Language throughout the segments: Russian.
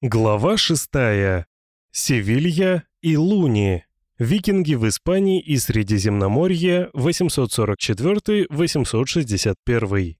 Глава шестая. Севилья и Луни. Викинги в Испании и Средиземноморье 844-861.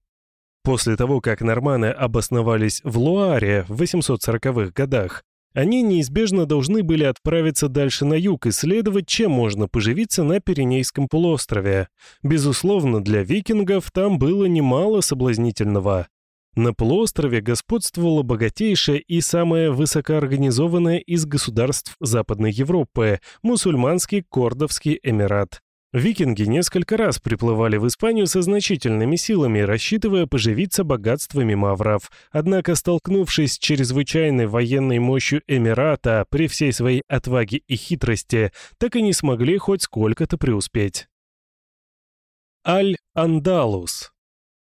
После того, как норманы обосновались в Луаре в 840-х годах, они неизбежно должны были отправиться дальше на юг, исследовать, чем можно поживиться на Пиренейском полуострове. Безусловно, для викингов там было немало соблазнительного. На полуострове господствовало богатейшее и самое высокоорганизованное из государств Западной Европы – мусульманский Кордовский Эмират. Викинги несколько раз приплывали в Испанию со значительными силами, рассчитывая поживиться богатствами мавров. Однако, столкнувшись с чрезвычайной военной мощью Эмирата при всей своей отваге и хитрости, так и не смогли хоть сколько-то преуспеть. Аль-Андалус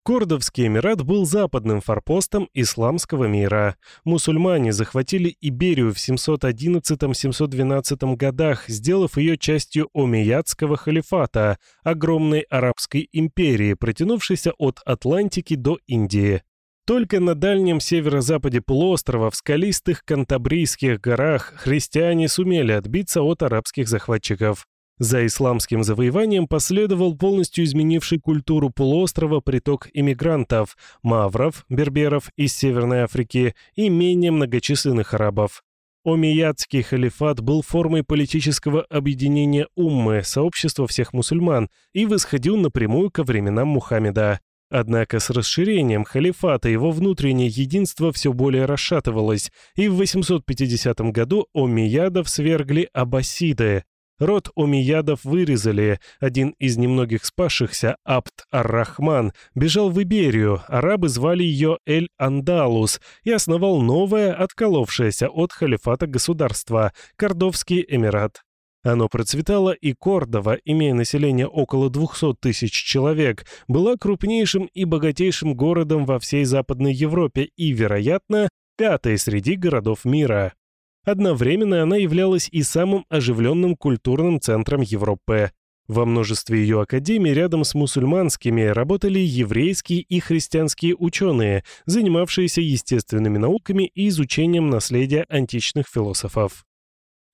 Кордовский Эмират был западным форпостом исламского мира. Мусульмане захватили Иберию в 711-712 годах, сделав ее частью Омейядского халифата, огромной арабской империи, протянувшейся от Атлантики до Индии. Только на дальнем северо-западе полуострова, в скалистых Кантабрийских горах, христиане сумели отбиться от арабских захватчиков. За исламским завоеванием последовал полностью изменивший культуру полуострова приток иммигрантов – мавров, берберов из Северной Африки и менее многочисленных арабов. Омейядский халифат был формой политического объединения уммы, сообщества всех мусульман, и восходил напрямую ко временам Мухаммеда. Однако с расширением халифата его внутреннее единство все более расшатывалось, и в 850 году омейядов свергли аббасиды, Род омиядов вырезали. Один из немногих спасшихся, Абд ар-Рахман, бежал в Иберию, арабы звали ее Эль-Андалус, и основал новое, отколовшееся от халифата государство – Кордовский Эмират. Оно процветало, и Кордова, имея население около 200 тысяч человек, была крупнейшим и богатейшим городом во всей Западной Европе и, вероятно, пятой среди городов мира. Одновременно она являлась и самым оживленным культурным центром Европы. Во множестве ее академий рядом с мусульманскими работали еврейские и христианские ученые, занимавшиеся естественными науками и изучением наследия античных философов.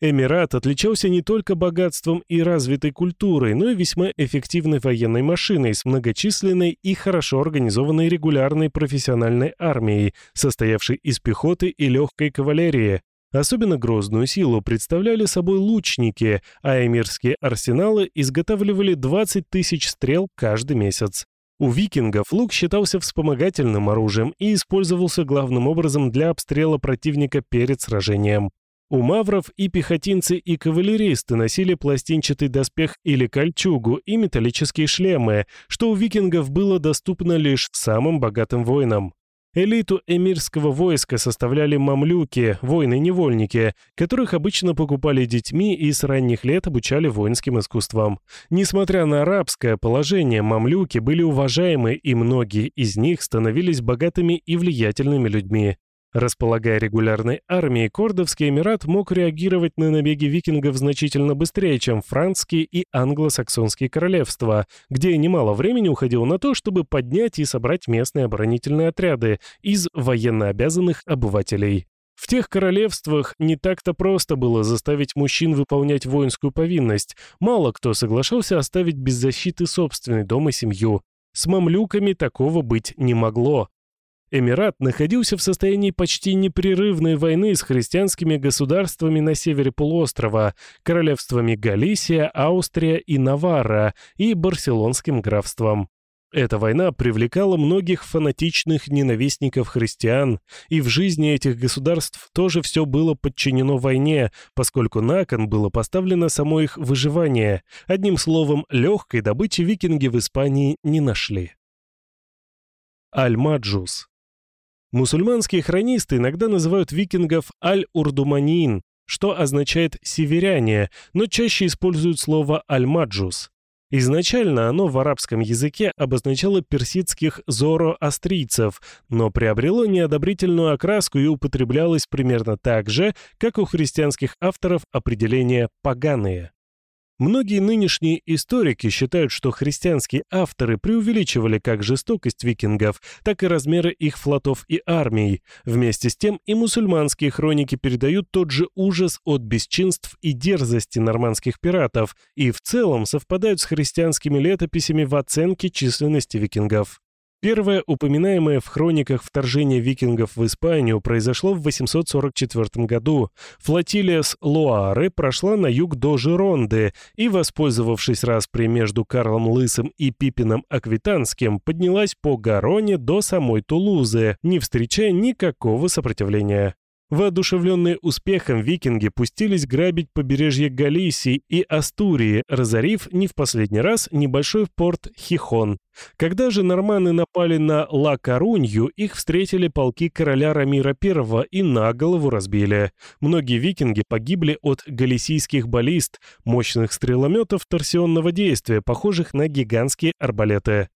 Эмират отличался не только богатством и развитой культурой, но и весьма эффективной военной машиной с многочисленной и хорошо организованной регулярной профессиональной армией, состоявшей из пехоты и легкой кавалерии, Особенно грозную силу представляли собой лучники, а эмирские арсеналы изготавливали 20 тысяч стрел каждый месяц. У викингов лук считался вспомогательным оружием и использовался главным образом для обстрела противника перед сражением. У мавров и пехотинцы, и кавалеристы носили пластинчатый доспех или кольчугу и металлические шлемы, что у викингов было доступно лишь самым богатым воинам. Элиту эмирского войска составляли мамлюки, воины-невольники, которых обычно покупали детьми и с ранних лет обучали воинским искусствам. Несмотря на арабское положение, мамлюки были уважаемы, и многие из них становились богатыми и влиятельными людьми. Располагая регулярной армией, Кордовский Эмират мог реагировать на набеги викингов значительно быстрее, чем францкие и англосаксонские королевства, где немало времени уходило на то, чтобы поднять и собрать местные оборонительные отряды из военнообязанных обывателей. В тех королевствах не так-то просто было заставить мужчин выполнять воинскую повинность. Мало кто соглашался оставить без защиты собственный дом и семью. С мамлюками такого быть не могло. Эмират находился в состоянии почти непрерывной войны с христианскими государствами на севере полуострова, королевствами Галисия, Австрия и Наварра и Барселонским графством. Эта война привлекала многих фанатичных ненавистников христиан, и в жизни этих государств тоже все было подчинено войне, поскольку на кон было поставлено само их выживание. Одним словом, легкой добычи викинги в Испании не нашли. Аль-Маджус Мусульманские хронисты иногда называют викингов аль-урдуманин, что означает «северяне», но чаще используют слово «аль-маджус». Изначально оно в арабском языке обозначало персидских зороастрийцев, но приобрело неодобрительную окраску и употреблялось примерно так же, как у христианских авторов определение «поганые». Многие нынешние историки считают, что христианские авторы преувеличивали как жестокость викингов, так и размеры их флотов и армий. Вместе с тем и мусульманские хроники передают тот же ужас от бесчинств и дерзости нормандских пиратов и в целом совпадают с христианскими летописями в оценке численности викингов. Первое упоминаемое в хрониках вторжение викингов в Испанию произошло в 844 году. Флотилия с Луары прошла на юг до Жеронды и, воспользовавшись распри между Карлом Лысым и Пипином Аквитанским, поднялась по Гароне до самой Тулузы, не встречая никакого сопротивления. Воодушевленные успехом викинги пустились грабить побережье Галисии и Астурии, разорив не в последний раз небольшой порт Хихон. Когда же норманы напали на Ла-Корунью, их встретили полки короля Рамира I и на голову разбили. Многие викинги погибли от галисийских баллист, мощных стрелометов торсионного действия, похожих на гигантские арбалеты.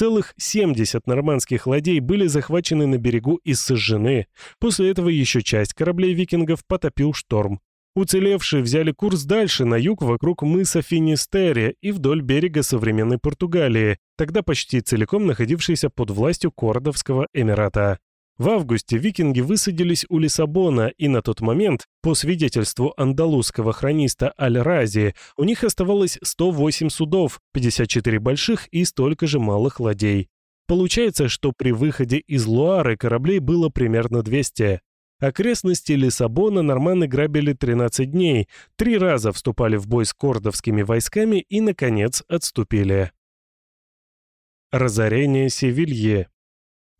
Целых 70 нормандских ладей были захвачены на берегу и сожжены. После этого еще часть кораблей викингов потопил шторм. Уцелевшие взяли курс дальше, на юг, вокруг мыса Финистерия и вдоль берега современной Португалии, тогда почти целиком находившейся под властью Кордовского Эмирата. В августе викинги высадились у Лиссабона, и на тот момент, по свидетельству андалузского хрониста Аль-Рази, у них оставалось 108 судов, 54 больших и столько же малых ладей. Получается, что при выходе из Луары кораблей было примерно 200. Окрестности Лиссабона норманы грабили 13 дней, три раза вступали в бой с кордовскими войсками и, наконец, отступили. Разорение Севилье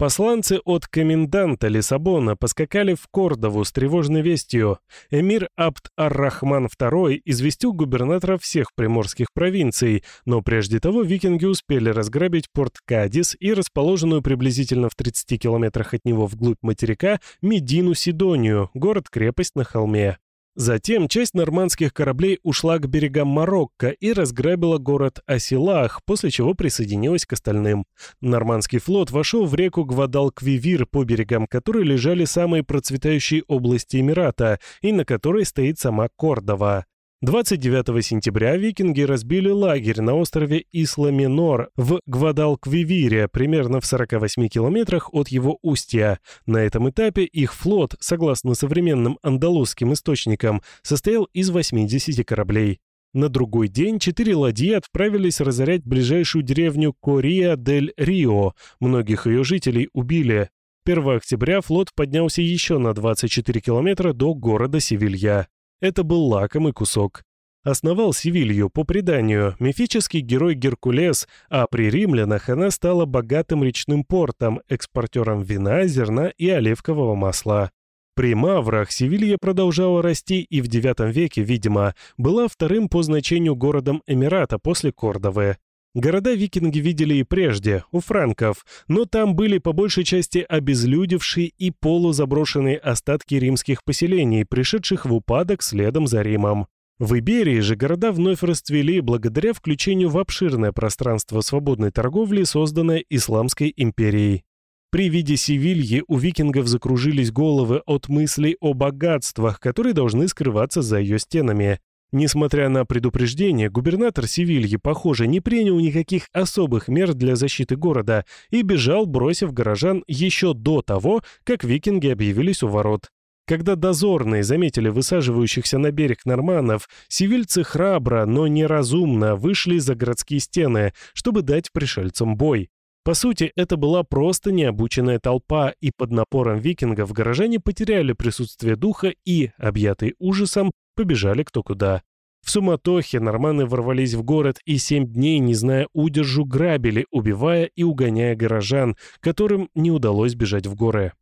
Посланцы от коменданта Лиссабона поскакали в Кордову с тревожной вестью. Эмир Абд ар-Рахман II известил губернатора всех приморских провинций, но прежде того викинги успели разграбить порт Кадис и расположенную приблизительно в 30 километрах от него вглубь материка Медину Сидонию, город-крепость на холме. Затем часть нормандских кораблей ушла к берегам Марокко и разграбила город Асилах, после чего присоединилась к остальным. Нормандский флот вошел в реку Гвадалквивир, по берегам которой лежали самые процветающие области Эмирата и на которой стоит сама Кордова. 29 сентября викинги разбили лагерь на острове Исла-Минор в Гвадалквивире, примерно в 48 километрах от его устья. На этом этапе их флот, согласно современным андалузским источникам, состоял из 80 кораблей. На другой день четыре ладьи отправились разорять ближайшую деревню Кория-дель-Рио. Многих ее жителей убили. 1 октября флот поднялся еще на 24 километра до города Севилья. Это был лакомый кусок. Основал Севилью, по преданию, мифический герой Геркулес, а при римлянах она стала богатым речным портом, экспортером вина, зерна и оливкового масла. При Маврах Севилья продолжала расти и в IX веке, видимо, была вторым по значению городом Эмирата после Кордовы. Города викинги видели и прежде, у франков, но там были по большей части обезлюдевшие и полузаброшенные остатки римских поселений, пришедших в упадок следом за Римом. В Иберии же города вновь расцвели благодаря включению в обширное пространство свободной торговли, созданное Исламской империей. При виде Севильи у викингов закружились головы от мыслей о богатствах, которые должны скрываться за ее стенами. Несмотря на предупреждение, губернатор Севильи, похоже, не принял никаких особых мер для защиты города и бежал, бросив горожан еще до того, как викинги объявились у ворот. Когда дозорные заметили высаживающихся на берег норманов, севильцы храбро, но неразумно вышли за городские стены, чтобы дать пришельцам бой. По сути, это была просто необученная толпа, и под напором викингов горожане потеряли присутствие духа и, объятые ужасом, побежали кто куда. В суматохе норманы ворвались в город и семь дней, не зная удержу, грабили, убивая и угоняя горожан, которым не удалось бежать в горы.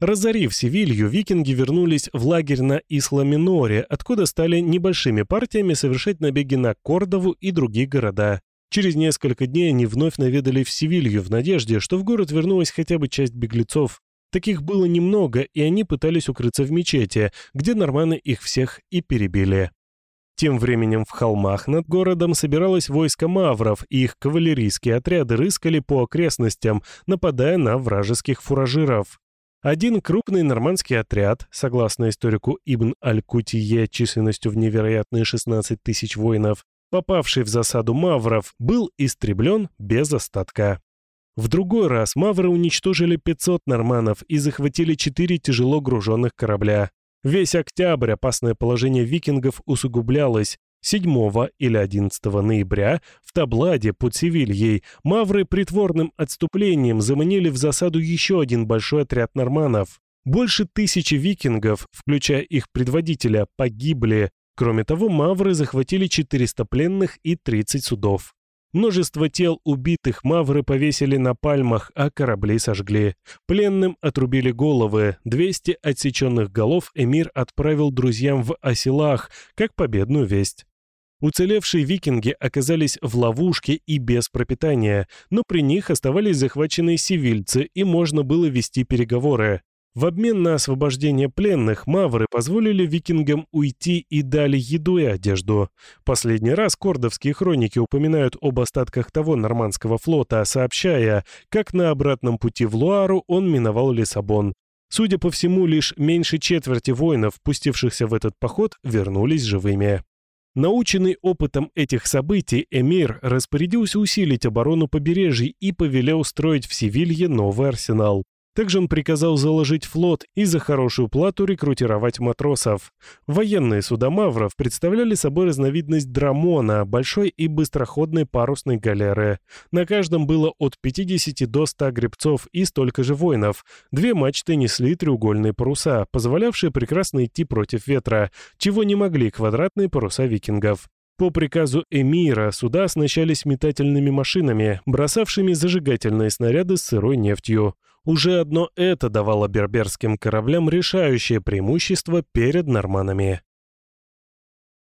Разорив Севилью, викинги вернулись в лагерь на Исламиноре, откуда стали небольшими партиями совершать набеги на Кордову и другие города. Через несколько дней они вновь наведали в Севилью в надежде, что в город вернулась хотя бы часть беглецов. Таких было немного, и они пытались укрыться в мечети, где норманы их всех и перебили. Тем временем в холмах над городом собиралось войско мавров, и их кавалерийские отряды рыскали по окрестностям, нападая на вражеских фуражиров. Один крупный нормандский отряд, согласно историку Ибн Аль-Кутие численностью в невероятные 16 тысяч воинов, попавший в засаду мавров, был истреблен без остатка. В другой раз мавры уничтожили 500 норманов и захватили 4 тяжело груженных корабля. Весь октябрь опасное положение викингов усугублялось. 7 или 11 ноября в Табладе под Севильей мавры притворным отступлением заманили в засаду еще один большой отряд норманов. Больше тысячи викингов, включая их предводителя, погибли. Кроме того, мавры захватили 400 пленных и 30 судов. Множество тел убитых мавры повесили на пальмах, а корабли сожгли. Пленным отрубили головы. 200 отсеченных голов эмир отправил друзьям в Оселах, как победную весть. Уцелевшие викинги оказались в ловушке и без пропитания, но при них оставались захваченные сивильцы, и можно было вести переговоры. В обмен на освобождение пленных мавры позволили викингам уйти и дали еду и одежду. Последний раз кордовские хроники упоминают об остатках того нормандского флота, сообщая, как на обратном пути в Луару он миновал Лиссабон. Судя по всему, лишь меньше четверти воинов, пустившихся в этот поход, вернулись живыми. Наученный опытом этих событий, эмир распорядился усилить оборону побережья и повелел устроить в Севилье новый арсенал. Также он приказал заложить флот и за хорошую плату рекрутировать матросов. Военные суда Мавров представляли собой разновидность драмона, большой и быстроходной парусной галеры. На каждом было от 50 до 100 гребцов и столько же воинов. Две мачты несли треугольные паруса, позволявшие прекрасно идти против ветра, чего не могли квадратные паруса викингов. По приказу эмира суда оснащались метательными машинами, бросавшими зажигательные снаряды с сырой нефтью. Уже одно это давало берберским кораблям решающее преимущество перед норманами.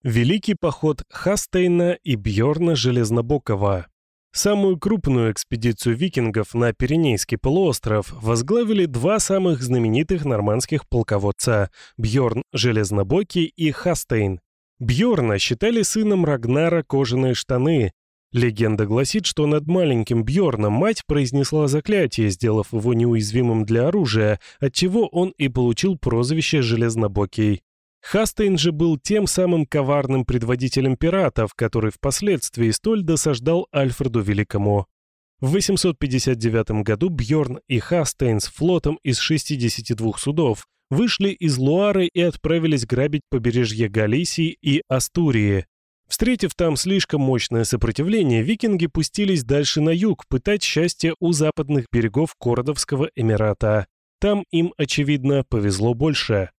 Великий поход Хастейна и Бьорна Железнобокова Самую крупную экспедицию викингов на Пиренейский полуостров возглавили два самых знаменитых нормандских полководца – Бьорн Железнобокий и Хастейн. Бьорна считали сыном Рагнара кожаные штаны, Легенда гласит, что над маленьким Бьорном мать произнесла заклятие, сделав его неуязвимым для оружия, отчего он и получил прозвище «Железнобокий». Хастейн же был тем самым коварным предводителем пиратов, который впоследствии столь досаждал Альфреду Великому. В 859 году Бьорн и Хастейн с флотом из 62 судов вышли из Луары и отправились грабить побережье Галисии и Астурии. Встретив там слишком мощное сопротивление, викинги пустились дальше на юг, пытать счастье у западных берегов Кордовского Эмирата. Там им, очевидно, повезло больше.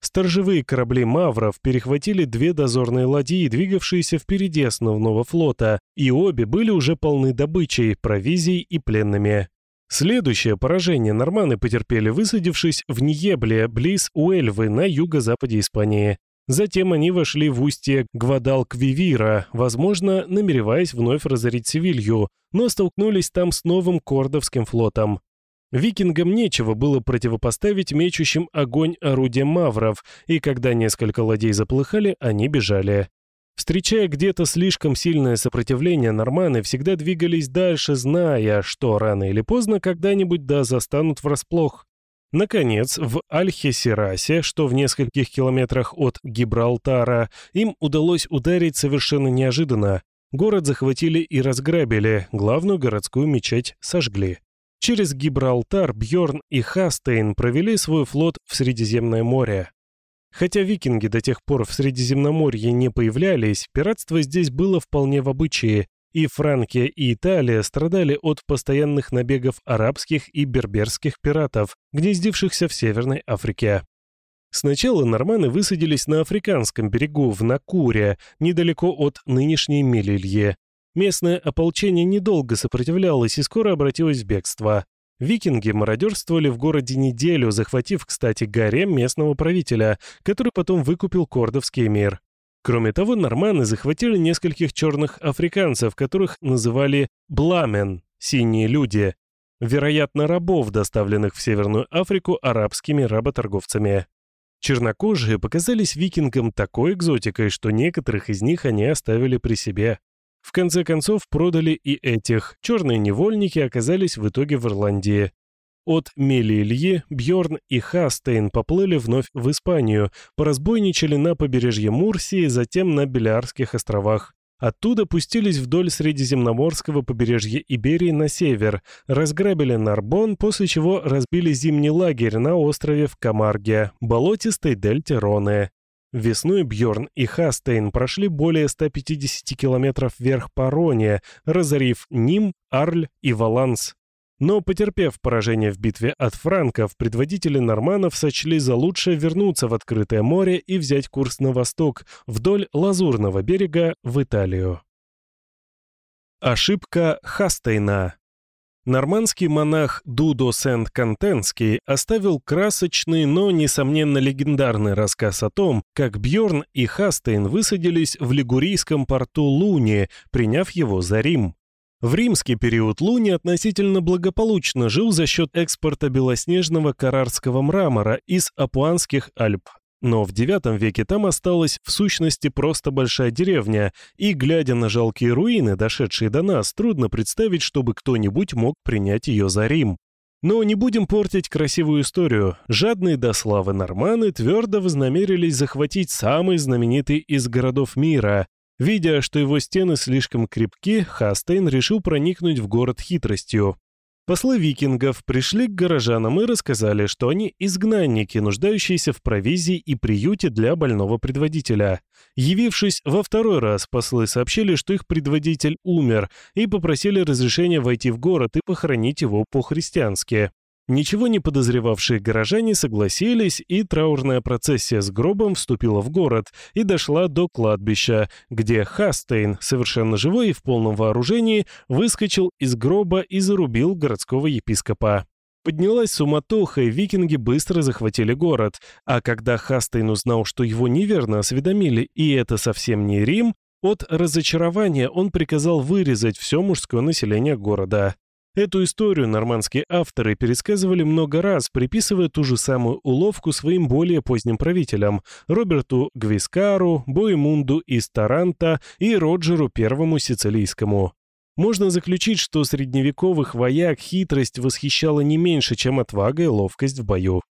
Сторожевые корабли «Мавров» перехватили две дозорные ладьи, двигавшиеся впереди основного флота, и обе были уже полны добычей, провизией и пленными. Следующее поражение норманы потерпели, высадившись в Ниебле, близ Уэльвы, на юго-западе Испании. Затем они вошли в устье Гвадалквивира, возможно, намереваясь вновь разорить Севилью, но столкнулись там с новым Кордовским флотом. Викингам нечего было противопоставить мечущим огонь орудиям мавров, и когда несколько ладей заплыхали, они бежали. Встречая где-то слишком сильное сопротивление, норманы всегда двигались дальше, зная, что рано или поздно когда-нибудь да застанут врасплох. Наконец, в Альхесерасе, что в нескольких километрах от Гибралтара, им удалось ударить совершенно неожиданно. Город захватили и разграбили, главную городскую мечеть сожгли. Через Гибралтар Бьорн и Хастейн провели свой флот в Средиземное море. Хотя викинги до тех пор в Средиземноморье не появлялись, пиратство здесь было вполне в обычае, и Франкия, и Италия страдали от постоянных набегов арабских и берберских пиратов, гнездившихся в Северной Африке. Сначала норманы высадились на африканском берегу, в Накуре, недалеко от нынешней Мелилье. Местное ополчение недолго сопротивлялось и скоро обратилось в бегство. Викинги мародерствовали в городе неделю, захватив, кстати, гарем местного правителя, который потом выкупил кордовский мир. Кроме того, норманы захватили нескольких черных африканцев, которых называли «бламен» — «синие люди», вероятно, рабов, доставленных в Северную Африку арабскими работорговцами. Чернокожие показались викингам такой экзотикой, что некоторых из них они оставили при себе. В конце концов продали и этих. Черные невольники оказались в итоге в Ирландии. От Мелильи, Бьорн и Хастейн поплыли вновь в Испанию, поразбойничали на побережье Мурсии, затем на Белярских островах. Оттуда пустились вдоль Средиземноморского побережья Иберии на север, разграбили Нарбон, после чего разбили зимний лагерь на острове в Камарге, болотистой дельте Роны. Весной Бьорн и Хастейн прошли более 150 километров вверх по Роне, разорив Ним, Арль и Валанс. Но, потерпев поражение в битве от франков, предводители норманов сочли за лучшее вернуться в открытое море и взять курс на восток, вдоль Лазурного берега, в Италию. Ошибка Хастейна Нормандский монах Дудо Сент-Кантенский оставил красочный, но, несомненно, легендарный рассказ о том, как Бьорн и Хастейн высадились в лигурийском порту Луни, приняв его за Рим. В римский период Луни относительно благополучно жил за счет экспорта белоснежного карарского мрамора из Апуанских Альп. Но в IX веке там осталась в сущности просто большая деревня, и, глядя на жалкие руины, дошедшие до нас, трудно представить, чтобы кто-нибудь мог принять ее за Рим. Но не будем портить красивую историю. Жадные до славы норманы твердо вознамерились захватить самый знаменитый из городов мира, Видя, что его стены слишком крепки, Хастейн решил проникнуть в город хитростью. Послы викингов пришли к горожанам и рассказали, что они изгнанники, нуждающиеся в провизии и приюте для больного предводителя. Явившись во второй раз, послы сообщили, что их предводитель умер, и попросили разрешения войти в город и похоронить его по-христиански. Ничего не подозревавшие горожане согласились, и траурная процессия с гробом вступила в город и дошла до кладбища, где Хастейн, совершенно живой и в полном вооружении, выскочил из гроба и зарубил городского епископа. Поднялась суматоха, и викинги быстро захватили город, а когда Хастейн узнал, что его неверно осведомили, и это совсем не Рим, от разочарования он приказал вырезать все мужское население города. Эту историю нормандские авторы пересказывали много раз, приписывая ту же самую уловку своим более поздним правителям – Роберту Гвискару, Боемунду из Таранта и Роджеру Первому Сицилийскому. Можно заключить, что средневековых вояк хитрость восхищала не меньше, чем отвага и ловкость в бою.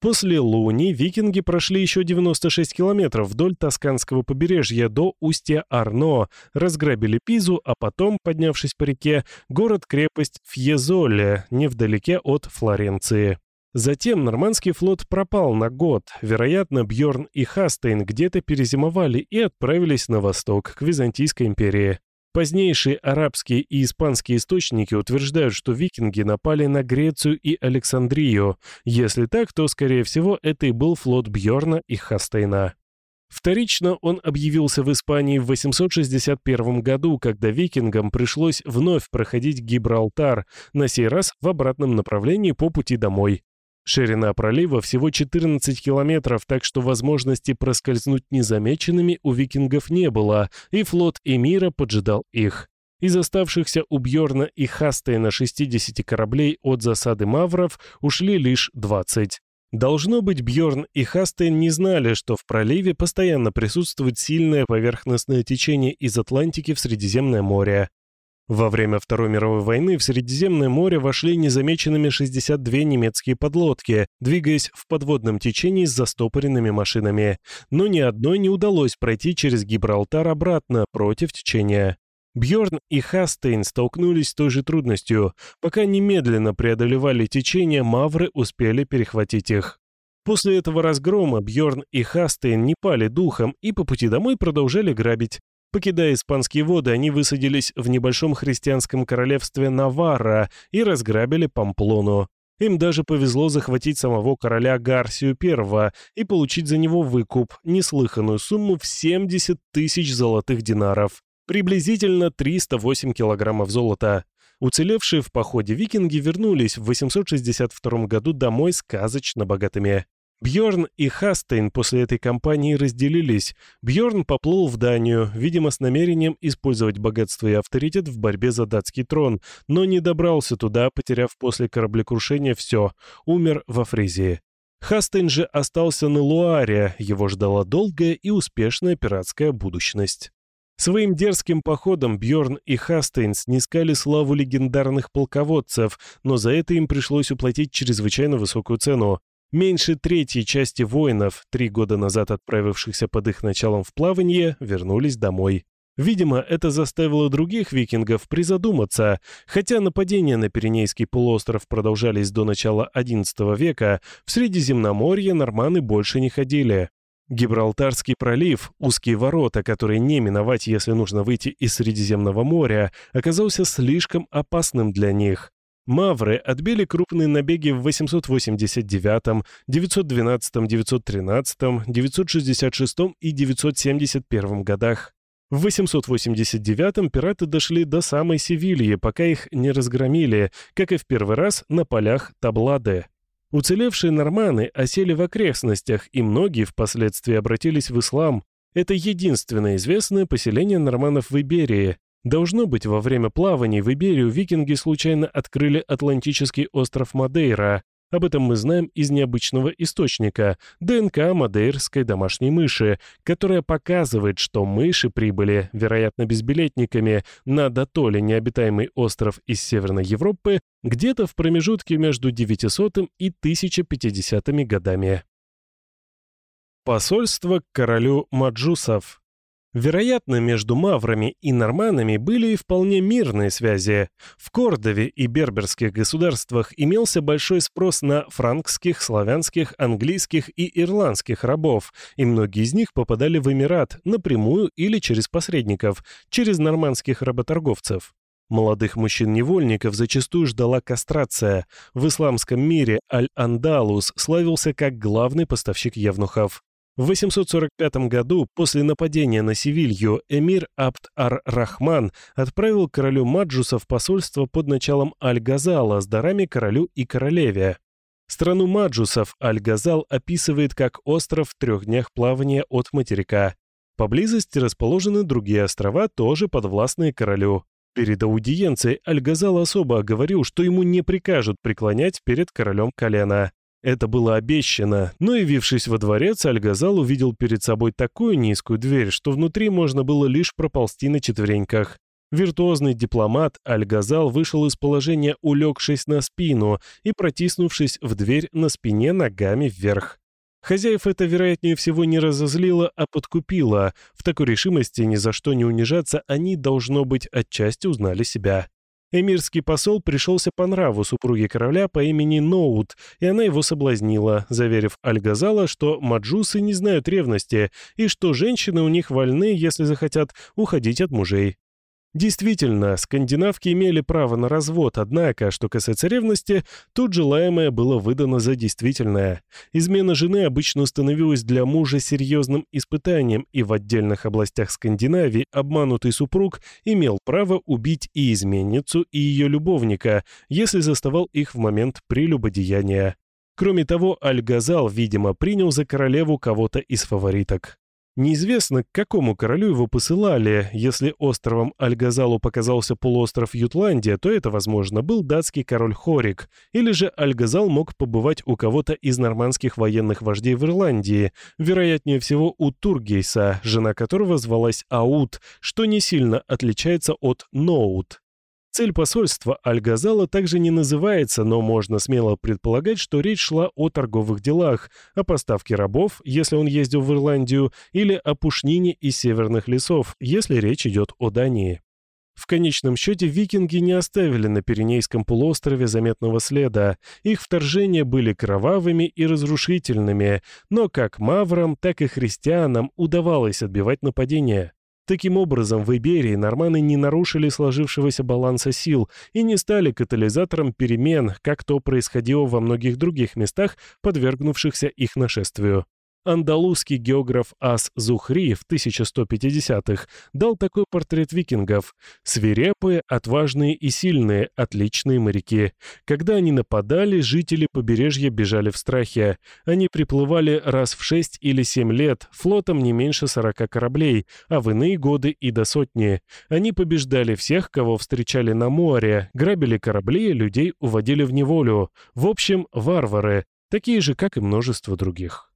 После Луни викинги прошли еще 96 километров вдоль Тосканского побережья до устья Арно, разграбили Пизу, а потом, поднявшись по реке, город-крепость Фьезоле, невдалеке от Флоренции. Затем нормандский флот пропал на год. Вероятно, Бьорн и Хастейн где-то перезимовали и отправились на восток, к Византийской империи. Позднейшие арабские и испанские источники утверждают, что викинги напали на Грецию и Александрию. Если так, то, скорее всего, это и был флот Бьорна и Хастейна. Вторично он объявился в Испании в 861 году, когда викингам пришлось вновь проходить Гибралтар, на сей раз в обратном направлении по пути домой. Ширина пролива всего 14 километров, так что возможности проскользнуть незамеченными у викингов не было, и флот Эмира поджидал их. Из оставшихся у Бьорна и Хастейна 60 кораблей от засады мавров ушли лишь 20. Должно быть, Бьорн и Хастейн не знали, что в проливе постоянно присутствует сильное поверхностное течение из Атлантики в Средиземное море. Во время Второй мировой войны в Средиземное море вошли незамеченными 62 немецкие подлодки, двигаясь в подводном течении с застопоренными машинами. Но ни одной не удалось пройти через Гибралтар обратно, против течения. Бьорн и Хастейн столкнулись с той же трудностью. Пока немедленно преодолевали течение, мавры успели перехватить их. После этого разгрома Бьорн и Хастейн не пали духом и по пути домой продолжали грабить. Покидая испанские воды, они высадились в небольшом христианском королевстве Наварра и разграбили Памплону. Им даже повезло захватить самого короля Гарсию I и получить за него выкуп, неслыханную сумму в 70 тысяч золотых динаров, приблизительно 308 килограммов золота. Уцелевшие в походе викинги вернулись в 862 году домой сказочно богатыми. Бьорн и Хастейн после этой кампании разделились. Бьорн поплыл в Данию, видимо, с намерением использовать богатство и авторитет в борьбе за датский трон, но не добрался туда, потеряв после кораблекрушения все. Умер во Фризии. Хастейн же остался на Луаре, его ждала долгая и успешная пиратская будущность. Своим дерзким походом Бьорн и Хастейн снискали славу легендарных полководцев, но за это им пришлось уплатить чрезвычайно высокую цену. Меньше третьей части воинов, три года назад отправившихся под их началом в плавание, вернулись домой. Видимо, это заставило других викингов призадуматься. Хотя нападения на Пиренейский полуостров продолжались до начала XI века, в Средиземноморье норманы больше не ходили. Гибралтарский пролив, узкие ворота, которые не миновать, если нужно выйти из Средиземного моря, оказался слишком опасным для них. Мавры отбили крупные набеги в 889, 912, 913, 966 и 971 годах. В 889-м пираты дошли до самой Севильи, пока их не разгромили, как и в первый раз на полях Таблады. Уцелевшие норманы осели в окрестностях, и многие впоследствии обратились в ислам. Это единственное известное поселение норманов в Иберии. Должно быть, во время плаваний в Иберию викинги случайно открыли Атлантический остров Мадейра, об этом мы знаем из необычного источника – ДНК мадейрской домашней мыши, которая показывает, что мыши прибыли, вероятно, безбилетниками, на дотоле необитаемый остров из Северной Европы где-то в промежутке между 900 и 1050 годами. Посольство к королю Маджусов Вероятно, между маврами и норманами были и вполне мирные связи. В Кордове и берберских государствах имелся большой спрос на франкских, славянских, английских и ирландских рабов, и многие из них попадали в Эмират напрямую или через посредников, через нормандских работорговцев. Молодых мужчин-невольников зачастую ждала кастрация. В исламском мире Аль-Андалус славился как главный поставщик евнухов. В 845 году, после нападения на Севилью, эмир Абд-ар-Рахман отправил королю Маджуса в посольство под началом Аль-Газала с дарами королю и королеве. Страну Маджусов Аль-Газал описывает как остров в трех днях плавания от материка. Поблизости расположены другие острова, тоже подвластные королю. Перед аудиенцией Аль-Газал особо говорил, что ему не прикажут преклонять перед королем колено. Это было обещано, но, явившись во дворец, Альгазал увидел перед собой такую низкую дверь, что внутри можно было лишь проползти на четвереньках. Виртуозный дипломат Альгазал вышел из положения, улегшись на спину и протиснувшись в дверь на спине ногами вверх. Хозяев это, вероятнее всего, не разозлило, а подкупило. В такой решимости ни за что не унижаться они, должно быть, отчасти узнали себя. Эмирский посол пришелся по нраву супруге короля по имени Ноут, и она его соблазнила, заверив Аль-Газала, что маджусы не знают ревности и что женщины у них вольны, если захотят, уходить от мужей. Действительно, скандинавки имели право на развод, однако, что касается ревности, тут желаемое было выдано за действительное. Измена жены обычно становилась для мужа серьезным испытанием, и в отдельных областях Скандинавии обманутый супруг имел право убить и изменницу, и ее любовника, если заставал их в момент прелюбодеяния. Кроме того, Аль-Газал, видимо, принял за королеву кого-то из фавориток. Неизвестно, к какому королю его посылали. Если островом Альгазалу показался полуостров Ютландия, то это, возможно, был датский король Хорик. Или же Альгазал мог побывать у кого-то из нормандских военных вождей в Ирландии, вероятнее всего у Тургейса, жена которого звалась Аут, что не сильно отличается от Ноут. Цель посольства Аль-Газала также не называется, но можно смело предполагать, что речь шла о торговых делах, о поставке рабов, если он ездил в Ирландию, или о пушнине из северных лесов, если речь идет о Дании. В конечном счете викинги не оставили на Пиренейском полуострове заметного следа. Их вторжения были кровавыми и разрушительными, но как маврам, так и христианам удавалось отбивать нападения. Таким образом, в Иберии норманы не нарушили сложившегося баланса сил и не стали катализатором перемен, как то происходило во многих других местах, подвергнувшихся их нашествию. Андалузский географ Ас Зухри в 1150-х дал такой портрет викингов. Свирепые, отважные и сильные, отличные моряки. Когда они нападали, жители побережья бежали в страхе. Они приплывали раз в 6 или 7 лет, флотом не меньше 40 кораблей, а в иные годы и до сотни. Они побеждали всех, кого встречали на море, грабили корабли, людей уводили в неволю. В общем, варвары, такие же, как и множество других.